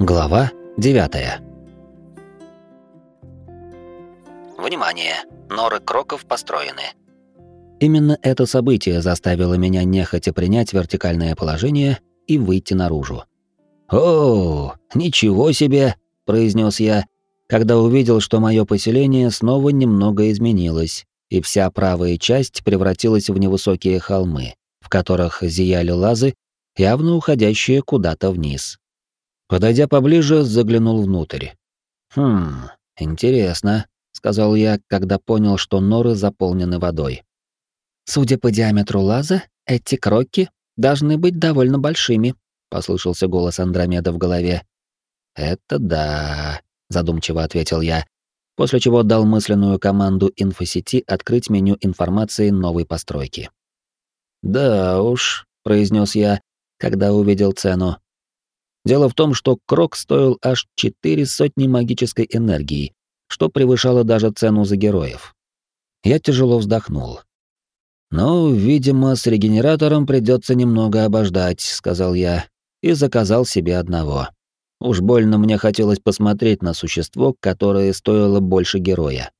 Глава 9. Внимание! Норы кроков построены. Именно это событие заставило меня нехотя принять вертикальное положение и выйти наружу. «О, ничего себе!» — произнес я, когда увидел, что мое поселение снова немного изменилось, и вся правая часть превратилась в невысокие холмы, в которых зияли лазы, явно уходящие куда-то вниз. Подойдя поближе, заглянул внутрь. «Хм, интересно», — сказал я, когда понял, что норы заполнены водой. «Судя по диаметру лаза, эти кроки должны быть довольно большими», — послышался голос Андромеда в голове. «Это да», — задумчиво ответил я, после чего дал мысленную команду инфосети открыть меню информации новой постройки. «Да уж», — произнес я, когда увидел цену. Дело в том, что крок стоил аж четыре сотни магической энергии, что превышало даже цену за героев. Я тяжело вздохнул. «Ну, видимо, с регенератором придется немного обождать», — сказал я, и заказал себе одного. Уж больно мне хотелось посмотреть на существо, которое стоило больше героя.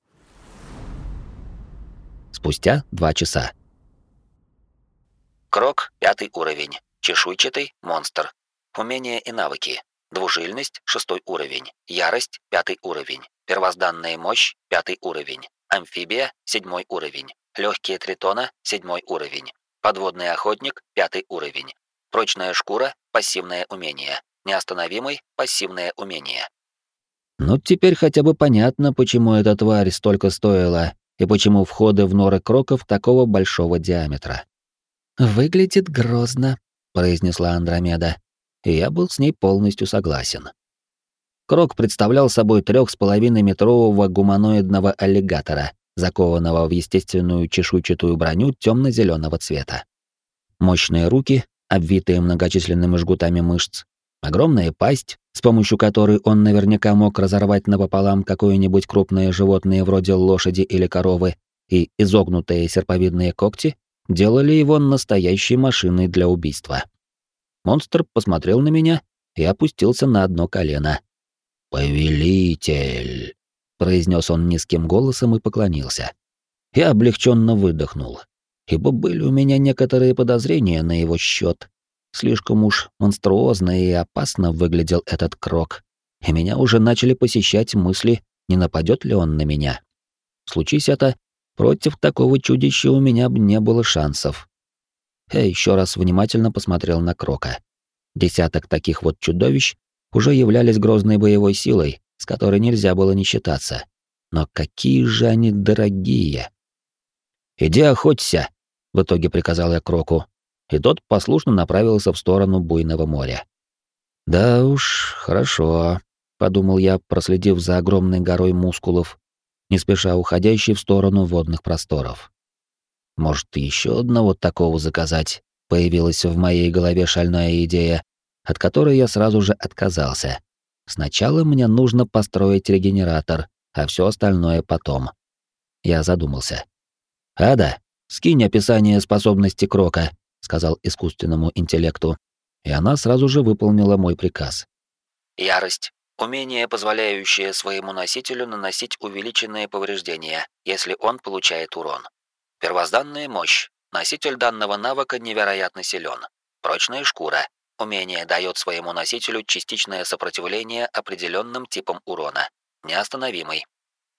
Спустя два часа. Крок — пятый уровень. Чешуйчатый — монстр. Умения и навыки. Двужильность — шестой уровень. Ярость — пятый уровень. Первозданная мощь — пятый уровень. Амфибия — седьмой уровень. Легкие тритона — седьмой уровень. Подводный охотник — пятый уровень. Прочная шкура — пассивное умение. Неостановимый — пассивное умение. Ну, теперь хотя бы понятно, почему эта тварь столько стоила, и почему входы в норы кроков такого большого диаметра. «Выглядит грозно», — произнесла Андромеда и я был с ней полностью согласен. Крок представлял собой трех с половиной метрового гуманоидного аллигатора, закованного в естественную чешуйчатую броню темно-зеленого цвета. Мощные руки, обвитые многочисленными жгутами мышц, огромная пасть, с помощью которой он наверняка мог разорвать напополам какое-нибудь крупное животное вроде лошади или коровы, и изогнутые серповидные когти делали его настоящей машиной для убийства. Монстр посмотрел на меня и опустился на одно колено. «Повелитель!» — произнес он низким голосом и поклонился. Я облегченно выдохнул, ибо были у меня некоторые подозрения на его счет. Слишком уж монструозно и опасно выглядел этот крок, и меня уже начали посещать мысли, не нападет ли он на меня. Случись это, против такого чудища у меня бы не было шансов. Я еще раз внимательно посмотрел на Крока. Десяток таких вот чудовищ уже являлись грозной боевой силой, с которой нельзя было не считаться. Но какие же они дорогие! «Иди охоться!» — в итоге приказал я Кроку, и тот послушно направился в сторону буйного моря. «Да уж, хорошо», — подумал я, проследив за огромной горой мускулов, не спеша уходящей в сторону водных просторов. Может, еще одного такого заказать? Появилась в моей голове шальная идея, от которой я сразу же отказался. Сначала мне нужно построить регенератор, а все остальное потом. Я задумался. «Ада, скинь описание способности Крока», — сказал искусственному интеллекту, и она сразу же выполнила мой приказ. Ярость. Умение, позволяющее своему носителю наносить увеличенные повреждения, если он получает урон. Первозданная мощь. Носитель данного навыка невероятно силен. Прочная шкура. Умение дает своему носителю частичное сопротивление определенным типам урона. Неостановимый.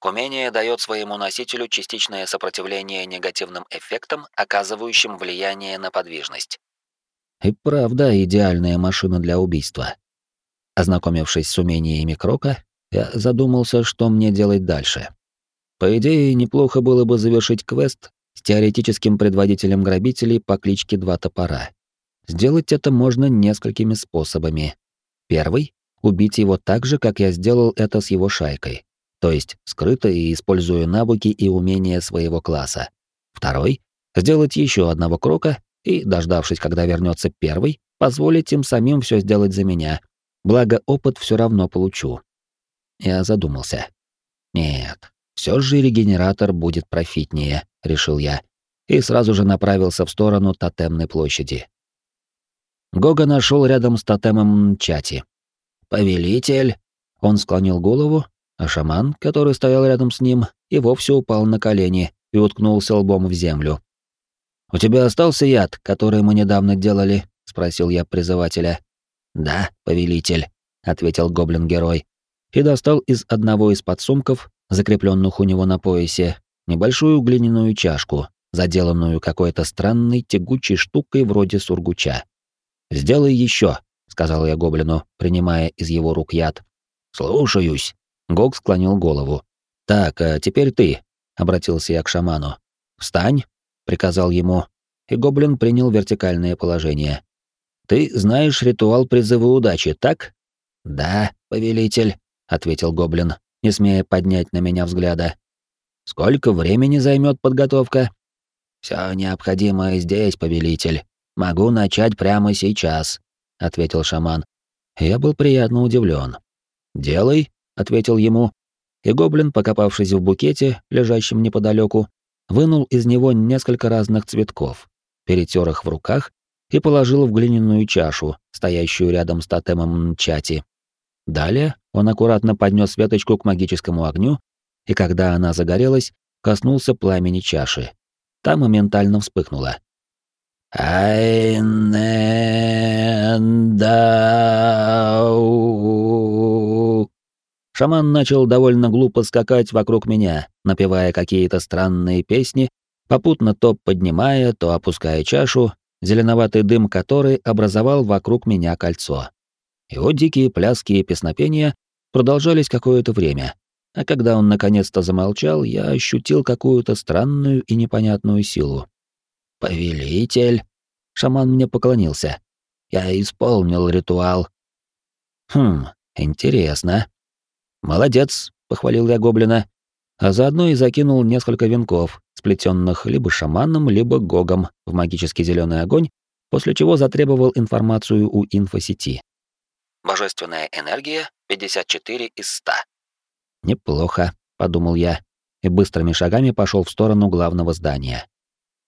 Умение дает своему носителю частичное сопротивление негативным эффектам, оказывающим влияние на подвижность. И правда идеальная машина для убийства. Ознакомившись с умениями Крока, я задумался, что мне делать дальше. По идее, неплохо было бы завершить квест с теоретическим предводителем грабителей по кличке Два Топора. Сделать это можно несколькими способами. Первый — убить его так же, как я сделал это с его шайкой, то есть скрыто и используя навыки и умения своего класса. Второй — сделать еще одного крока и, дождавшись, когда вернется первый, позволить им самим все сделать за меня, благо опыт все равно получу. Я задумался. Нет, все же регенератор будет профитнее, решил я, и сразу же направился в сторону тотемной площади. Гога нашел рядом с тотемом Чати. «Повелитель!» Он склонил голову, а шаман, который стоял рядом с ним, и вовсе упал на колени и уткнулся лбом в землю. «У тебя остался яд, который мы недавно делали?» — спросил я призывателя. «Да, повелитель», — ответил гоблин-герой, и достал из одного из подсумков, закрепленных у него на поясе, небольшую глиняную чашку, заделанную какой-то странной тягучей штукой вроде сургуча. «Сделай еще», — сказал я гоблину, принимая из его рук яд. «Слушаюсь», — Гог склонил голову. «Так, а теперь ты», — обратился я к шаману. «Встань», — приказал ему, и гоблин принял вертикальное положение. «Ты знаешь ритуал призыва удачи, так?» «Да, повелитель», — ответил гоблин, не смея поднять на меня взгляда. «Сколько времени займет подготовка?» «Все необходимое здесь, повелитель. Могу начать прямо сейчас», — ответил шаман. Я был приятно удивлен. «Делай», — ответил ему, и гоблин, покопавшись в букете, лежащем неподалеку, вынул из него несколько разных цветков, перетер их в руках и положил в глиняную чашу, стоящую рядом с тотемом Чати. Далее он аккуратно поднес веточку к магическому огню, и когда она загорелась, коснулся пламени чаши. Та моментально вспыхнула. «Айнендау!» Шаман начал довольно глупо скакать вокруг меня, напевая какие-то странные песни, попутно то поднимая, то опуская чашу, зеленоватый дым которой образовал вокруг меня кольцо. Его дикие пляски и песнопения продолжались какое-то время, а когда он наконец-то замолчал, я ощутил какую-то странную и непонятную силу. «Повелитель!» Шаман мне поклонился. «Я исполнил ритуал». «Хм, интересно». «Молодец», — похвалил я гоблина, а заодно и закинул несколько венков, сплетенных либо шаманом, либо гогом в магический зеленый огонь, после чего затребовал информацию у инфосети. Божественная энергия 54 из 100. Неплохо, подумал я, и быстрыми шагами пошел в сторону главного здания.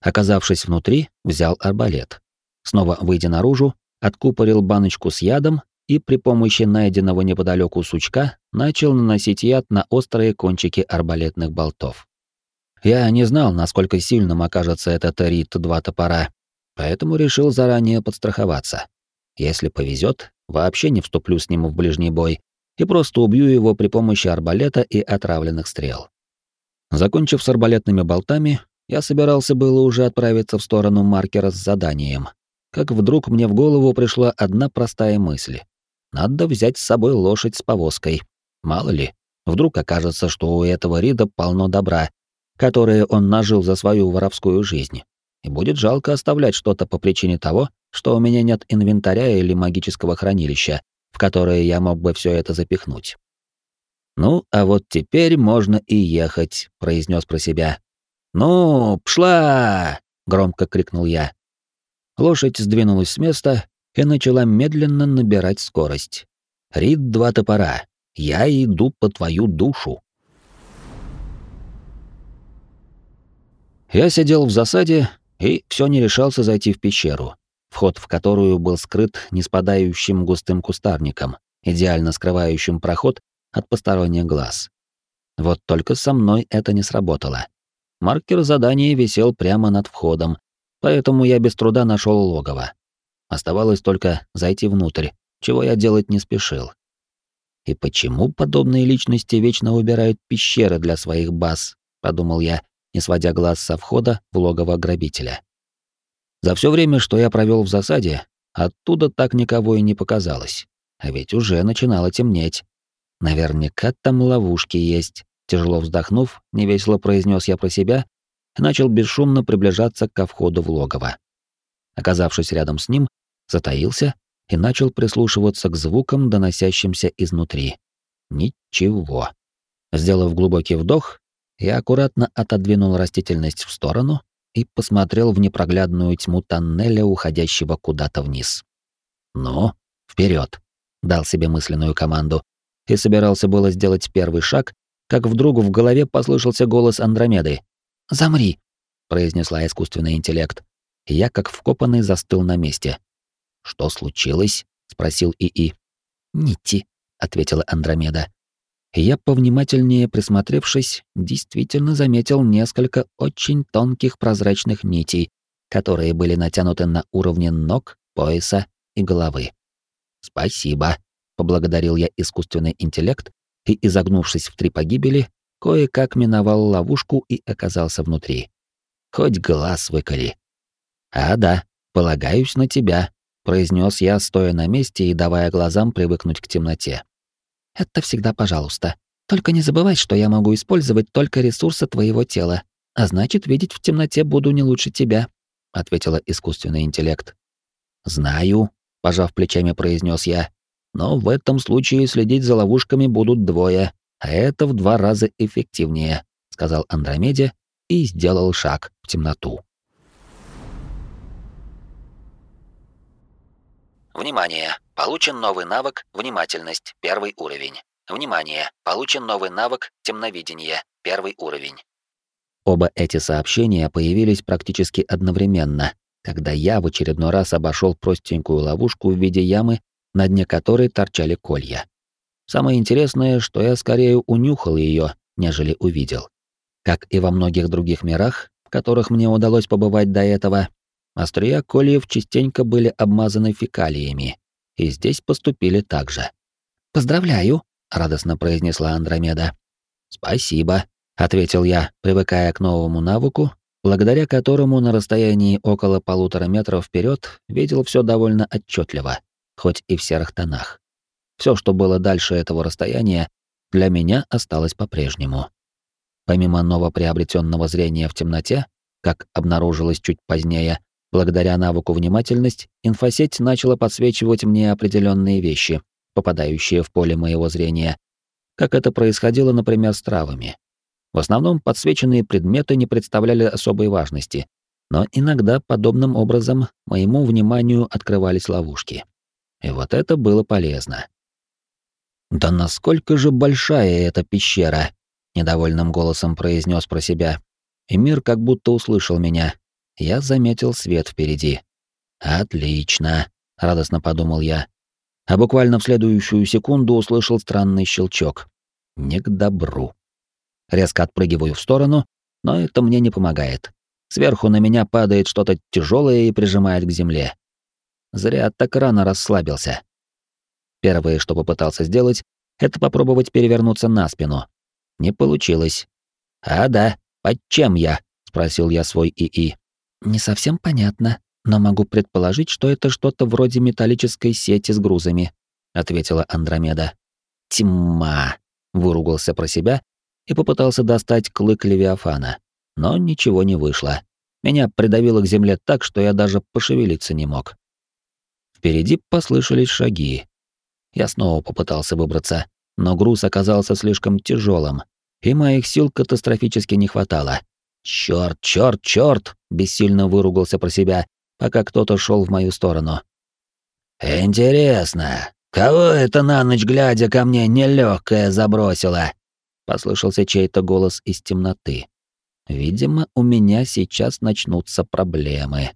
Оказавшись внутри, взял арбалет. Снова выйдя наружу, откупорил баночку с ядом и при помощи найденного неподалеку сучка начал наносить яд на острые кончики арбалетных болтов. Я не знал, насколько сильным окажется этот рит два топора, поэтому решил заранее подстраховаться. Если повезет, вообще не вступлю с ним в ближний бой, и просто убью его при помощи арбалета и отравленных стрел. Закончив с арбалетными болтами, я собирался было уже отправиться в сторону маркера с заданием, как вдруг мне в голову пришла одна простая мысль. Надо взять с собой лошадь с повозкой. Мало ли, вдруг окажется, что у этого Рида полно добра, которое он нажил за свою воровскую жизнь. И будет жалко оставлять что-то по причине того, что у меня нет инвентаря или магического хранилища, в которые я мог бы все это запихнуть. «Ну, а вот теперь можно и ехать», — произнес про себя. «Ну, пшла!» — громко крикнул я. Лошадь сдвинулась с места и начала медленно набирать скорость. «Рид два топора. Я иду по твою душу». Я сидел в засаде и все не решался зайти в пещеру вход в которую был скрыт неспадающим густым кустарником, идеально скрывающим проход от посторонних глаз. Вот только со мной это не сработало. Маркер задания висел прямо над входом, поэтому я без труда нашел логово. Оставалось только зайти внутрь, чего я делать не спешил. И почему подобные личности вечно убирают пещеры для своих баз, подумал я, не сводя глаз со входа в логово грабителя. За все время, что я провел в засаде, оттуда так никого и не показалось. А ведь уже начинало темнеть. Наверняка там ловушки есть. Тяжело вздохнув, невесело произнес я про себя и начал бесшумно приближаться ко входу в логово. Оказавшись рядом с ним, затаился и начал прислушиваться к звукам, доносящимся изнутри. Ничего. Сделав глубокий вдох, я аккуратно отодвинул растительность в сторону и посмотрел в непроглядную тьму тоннеля, уходящего куда-то вниз. «Ну, вперед! дал себе мысленную команду и собирался было сделать первый шаг, как вдруг в голове послышался голос Андромеды. «Замри!» — произнесла искусственный интеллект, я, как вкопанный, застыл на месте. Что случилось? спросил ИИ. Нити, ответила Андромеда. Я, повнимательнее присмотревшись, действительно заметил несколько очень тонких прозрачных нитей, которые были натянуты на уровне ног, пояса и головы. «Спасибо», — поблагодарил я искусственный интеллект и, изогнувшись в три погибели, кое-как миновал ловушку и оказался внутри. Хоть глаз выколи. «А да, полагаюсь на тебя», — произнес я, стоя на месте и давая глазам привыкнуть к темноте. «Это всегда пожалуйста. Только не забывай, что я могу использовать только ресурсы твоего тела, а значит, видеть в темноте буду не лучше тебя», — ответила искусственный интеллект. «Знаю», — пожав плечами, произнес я. «Но в этом случае следить за ловушками будут двое, а это в два раза эффективнее», — сказал Андромеде и сделал шаг в темноту. Внимание! Получен новый навык «Внимательность» — первый уровень. Внимание! Получен новый навык «Темновидение» — первый уровень. Оба эти сообщения появились практически одновременно, когда я в очередной раз обошел простенькую ловушку в виде ямы, на дне которой торчали колья. Самое интересное, что я скорее унюхал ее, нежели увидел. Как и во многих других мирах, в которых мне удалось побывать до этого, острия кольев частенько были обмазаны фекалиями, и здесь поступили так же. «Поздравляю», — радостно произнесла Андромеда. «Спасибо», — ответил я, привыкая к новому навыку благодаря которому на расстоянии около полутора метров вперед видел все довольно отчетливо, хоть и в серых тонах. Все, что было дальше этого расстояния, для меня осталось по-прежнему. Помимо новоприобретенного зрения в темноте, как обнаружилось чуть позднее, благодаря навыку внимательность, инфосеть начала подсвечивать мне определенные вещи, попадающие в поле моего зрения, как это происходило, например, с травами. В основном подсвеченные предметы не представляли особой важности, но иногда подобным образом моему вниманию открывались ловушки. И вот это было полезно. «Да насколько же большая эта пещера!» — недовольным голосом произнес про себя. И мир как будто услышал меня. Я заметил свет впереди. «Отлично!» — радостно подумал я. А буквально в следующую секунду услышал странный щелчок. Не к добру. Резко отпрыгиваю в сторону, но это мне не помогает. Сверху на меня падает что-то тяжелое и прижимает к земле. Зря так рано расслабился. Первое, что попытался сделать, это попробовать перевернуться на спину. Не получилось. «А да, под чем я?» — спросил я свой ИИ. «Не совсем понятно, но могу предположить, что это что-то вроде металлической сети с грузами», — ответила Андромеда. «Тьма!» — выругался про себя и попытался достать клык Левиафана, но ничего не вышло. Меня придавило к земле так, что я даже пошевелиться не мог. Впереди послышались шаги. Я снова попытался выбраться, но груз оказался слишком тяжелым, и моих сил катастрофически не хватало. Черт, черт, черт! бессильно выругался про себя, пока кто-то шел в мою сторону. Интересно, кого это на ночь глядя ко мне нелегкое забросило? послышался чей-то голос из темноты. Видимо, у меня сейчас начнутся проблемы.